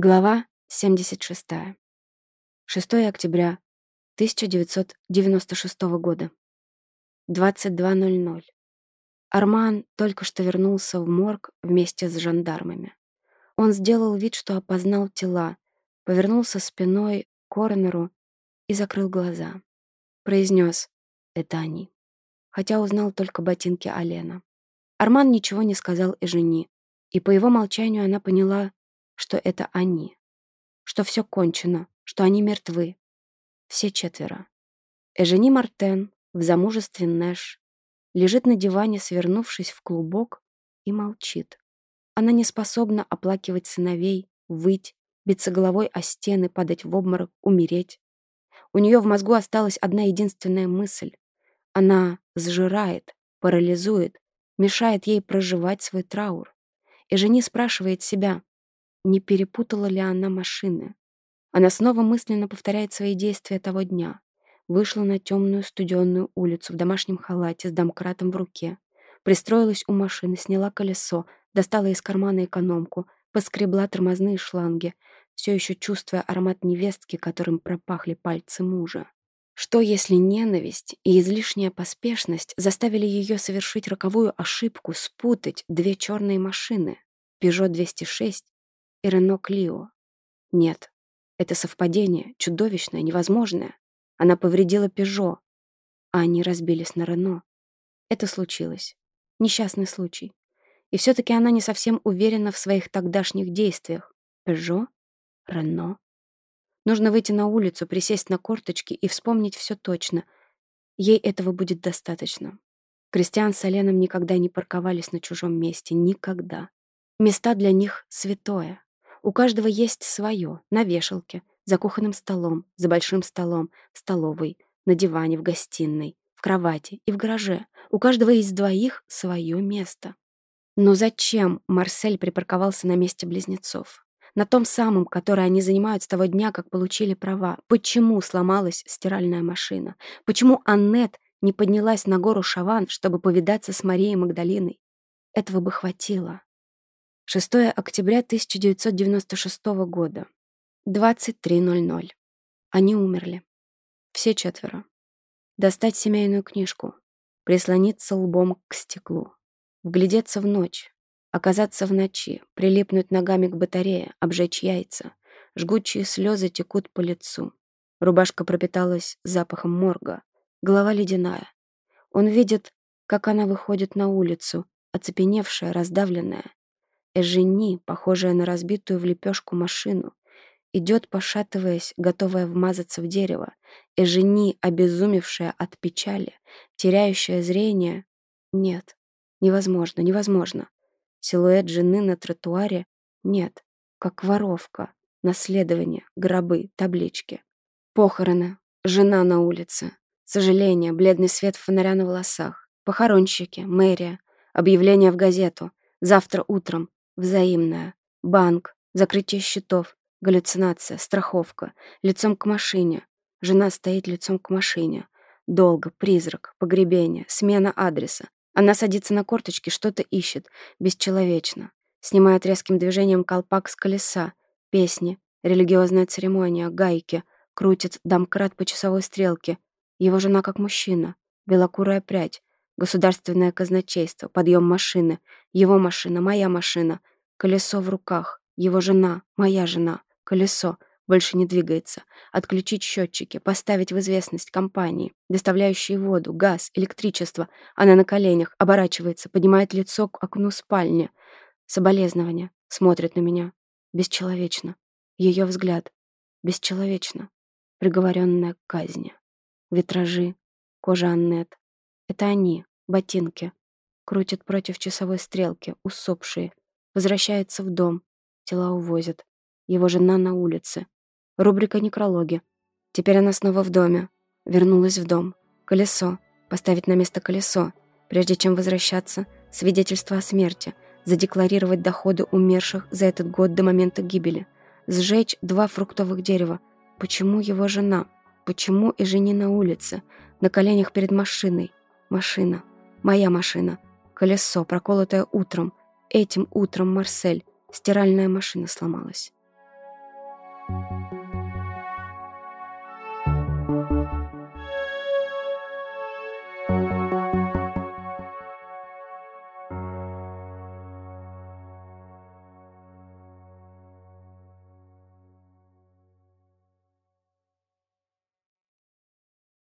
Глава 76. 6 октября 1996 года. 22.00. Арман только что вернулся в морг вместе с жандармами. Он сделал вид, что опознал тела, повернулся спиной к коронеру и закрыл глаза. Произнес «Это они», хотя узнал только ботинки Алена. Арман ничего не сказал и жени, и по его молчанию она поняла, что это они, что все кончено, что они мертвы. Все четверо. Эжени Мартен в замужестве Нэш лежит на диване, свернувшись в клубок, и молчит. Она не способна оплакивать сыновей, выть, биться головой о стены, падать в обморок, умереть. У нее в мозгу осталась одна единственная мысль. Она сжирает, парализует, мешает ей проживать свой траур. И жени спрашивает себя, не перепутала ли она машины. Она снова мысленно повторяет свои действия того дня. Вышла на темную студенную улицу в домашнем халате с домкратом в руке. Пристроилась у машины, сняла колесо, достала из кармана экономку, поскребла тормозные шланги, все еще чувствуя аромат невестки, которым пропахли пальцы мужа. Что, если ненависть и излишняя поспешность заставили ее совершить роковую ошибку спутать две черные машины — Peugeot 206 и Рено Клио. Нет, это совпадение, чудовищное, невозможное. Она повредила Пежо, а они разбились на Рено. Это случилось. Несчастный случай. И все-таки она не совсем уверена в своих тогдашних действиях. Пежо? Рено? Нужно выйти на улицу, присесть на корточки и вспомнить все точно. Ей этого будет достаточно. Кристиан с Оленом никогда не парковались на чужом месте. Никогда. Места для них святое. У каждого есть свое, на вешалке, за кухонным столом, за большим столом, в столовой, на диване, в гостиной, в кровати и в гараже. У каждого из двоих свое место. Но зачем Марсель припарковался на месте близнецов? На том самом, которое они занимают с того дня, как получили права. Почему сломалась стиральная машина? Почему Аннет не поднялась на гору Шаван, чтобы повидаться с Марией Магдалиной? Этого бы хватило. 6 октября 1996 года. 23.00. Они умерли. Все четверо. Достать семейную книжку. Прислониться лбом к стеклу. Вглядеться в ночь. Оказаться в ночи. Прилипнуть ногами к батарее. Обжечь яйца. Жгучие слезы текут по лицу. Рубашка пропиталась запахом морга. Голова ледяная. Он видит, как она выходит на улицу, оцепеневшая, раздавленная, Эжени, похожая на разбитую в лепешку машину, идет, пошатываясь, готовая вмазаться в дерево. Эжени, обезумевшая от печали, теряющая зрение. Нет, невозможно, невозможно. Силуэт жены на тротуаре нет, как воровка, наследование, гробы, таблички. Похороны, жена на улице, сожаление, бледный свет фонаря на волосах, похоронщики, мэрия, объявление в газету, завтра утром, взаимная, банк, закрытие счетов, галлюцинация, страховка, лицом к машине, жена стоит лицом к машине, долго, призрак, погребение, смена адреса. Она садится на корточки, что-то ищет, бесчеловечно. Снимает резким движением колпак с колеса, песни, религиозная церемония, гайки, крутит домкрат по часовой стрелке. Его жена как мужчина, белокурая прядь, Государственное казначейство, подъем машины, его машина, моя машина, колесо в руках, его жена, моя жена, колесо, больше не двигается, отключить счетчики, поставить в известность компании, доставляющие воду, газ, электричество. Она на коленях, оборачивается, поднимает лицо к окну спальни. Соболезнования. Смотрит на меня. Бесчеловечно. Ее взгляд. Бесчеловечно. Приговоренная к казни. Витражи. Кожа Аннет. Это они ботинки. Крутят против часовой стрелки, усопшие. Возвращается в дом. Тела увозят. Его жена на улице. Рубрика «Некрологи». Теперь она снова в доме. Вернулась в дом. Колесо. Поставить на место колесо. Прежде чем возвращаться, свидетельство о смерти. Задекларировать доходы умерших за этот год до момента гибели. Сжечь два фруктовых дерева. Почему его жена? Почему и жени на улице? На коленях перед машиной. Машина. Моя машина. Колесо, проколотое утром. Этим утром Марсель. Стиральная машина сломалась. Thank you.